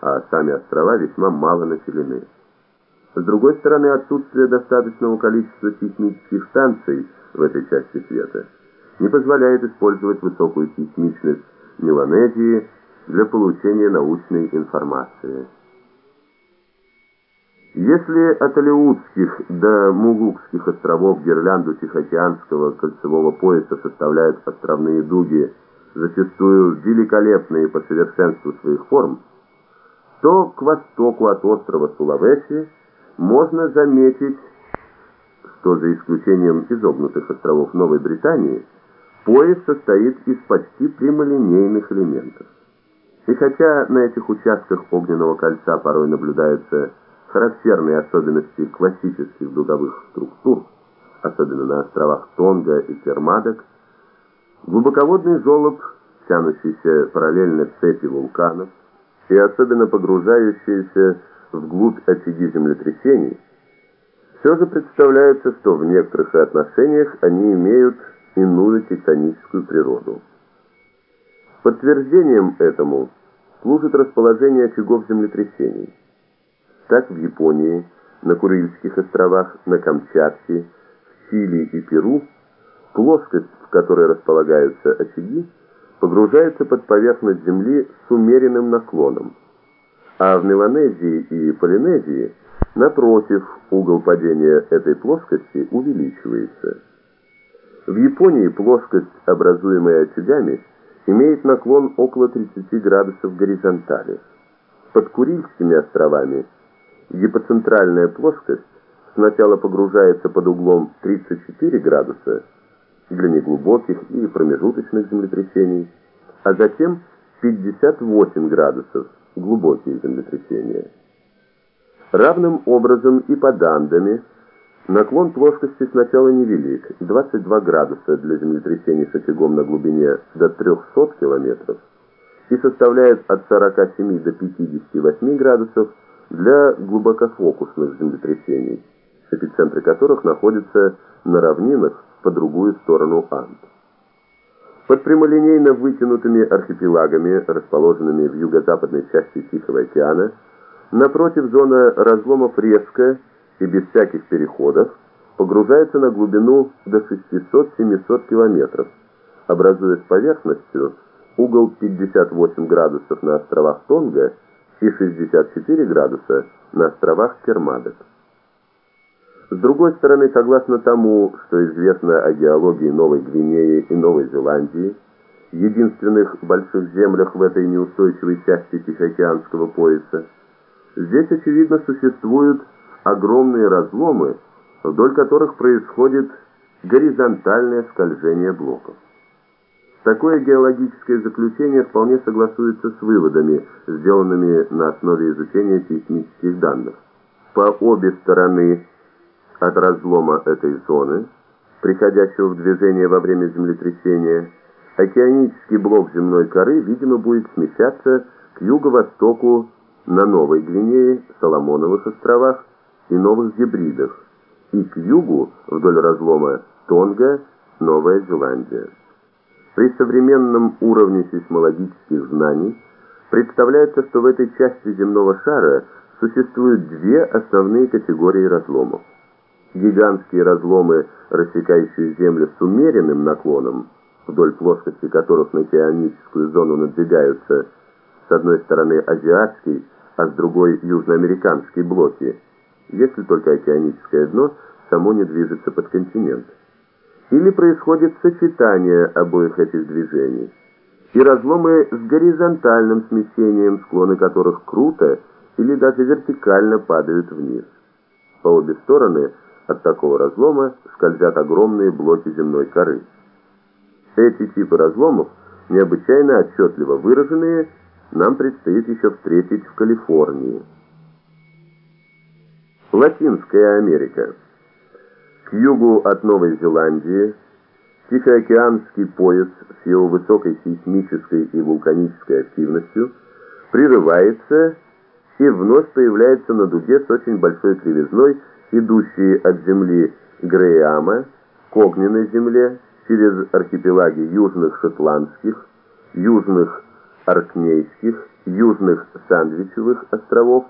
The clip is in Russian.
а сами острова весьма мало населены. С другой стороны, отсутствие достаточного количества сейсмических станций в этой части света не позволяет использовать высокую сейсмичность Меланезии для получения научной информации. Если от Алеутских до Мулукских островов гирлянду Тихоокеанского кольцевого пояса составляют островные дуги, зачастую великолепные по совершенству своих форм, то к востоку от острова Сулавеси можно заметить, что за исключением изогнутых островов Новой Британии, пояс состоит из почти прямолинейных элементов. И хотя на этих участках огненного кольца порой наблюдаются характерные особенности классических дуговых структур, особенно на островах Тонга и Кермадок, глубоководный желоб, тянущийся параллельно цепи вулканов и особенно погружающийся вглубь очаги землетрясений, все же представляется, что в некоторых отношениях они имеют иную тектоническую природу. Подтверждением этому служит расположение очагов землетрясений так в Японии, на Курильских островах, на Камчатке, в Чили и Перу, плоскость, в которой располагаются очаги, погружается под поверхность Земли с умеренным наклоном, а в Меланезии и Полинезии, напротив, угол падения этой плоскости увеличивается. В Японии плоскость, образуемая очагами, имеет наклон около 30 градусов горизонтали. Под Курильскими островами – Гипоцентральная плоскость сначала погружается под углом 34 градуса для неглубоких и промежуточных землетрясений, а затем 58 градусов глубокие землетрясения. Равным образом и под Андами наклон плоскости сначала невелик, 22 градуса для землетрясений с очагом на глубине до 300 километров и составляет от 47 до 58 градусов для глубокофокусных землетрясений, эпицентры которых находятся на равнинах по другую сторону Анд. Под прямолинейно вытянутыми архипелагами, расположенными в юго-западной части Тихого океана, напротив зона разломов резко и без всяких переходов погружается на глубину до 600-700 километров, образуя с поверхностью угол 58 градусов на островах Тонга и 64 градуса на островах Кермадок. С другой стороны, согласно тому, что известно о геологии Новой Гвинеи и Новой Зеландии, единственных больших землях в этой неустойчивой части Тихоокеанского пояса, здесь, очевидно, существуют огромные разломы, вдоль которых происходит горизонтальное скольжение блоков. Такое геологическое заключение вполне согласуется с выводами, сделанными на основе изучения сейсмических данных. По обе стороны от разлома этой зоны, приходящего в движение во время землетрясения, океанический блок земной коры, видимо, будет смещаться к юго-востоку на Новой Гвинее, Соломоновых островах и Новых Гибридах, и к югу, вдоль разлома Тонга, Новая Зеландия. При современном уровне сейсмологических знаний представляется, что в этой части земного шара существуют две основные категории разломов. Гигантские разломы, рассекающие Землю с умеренным наклоном, вдоль плоскости которых на океаническую зону надвигаются с одной стороны азиатский, а с другой южноамериканский блоки, если только океаническое дно само не движется под континент. Или происходит сочетание обоих этих движений, и разломы с горизонтальным смещением, склоны которых круто или даже вертикально падают вниз. По обе стороны от такого разлома скользят огромные блоки земной коры. Эти типы разломов, необычайно отчетливо выраженные, нам предстоит еще встретить в Калифорнии. Латинская Америка к югу от Новой Зеландии Тихоокеанский пояс с его высокой сейсмической и вулканической активностью прерывается и вновь появляется на дуге с очень большой кривизной, идущей от земли Греяма к огненной земле через архипелаги южных шотландских, южных аркнейских Южных Сандвичевых островов